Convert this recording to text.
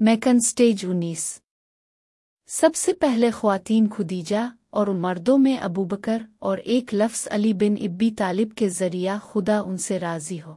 Maken stage انیس۔ سب سے پہلے خواتین خدیجہ اور مردوں میں ابوبکر اور ایک لفظ علی بن ابی طالب کے ذریعہ خدا ان سے راضی ہو۔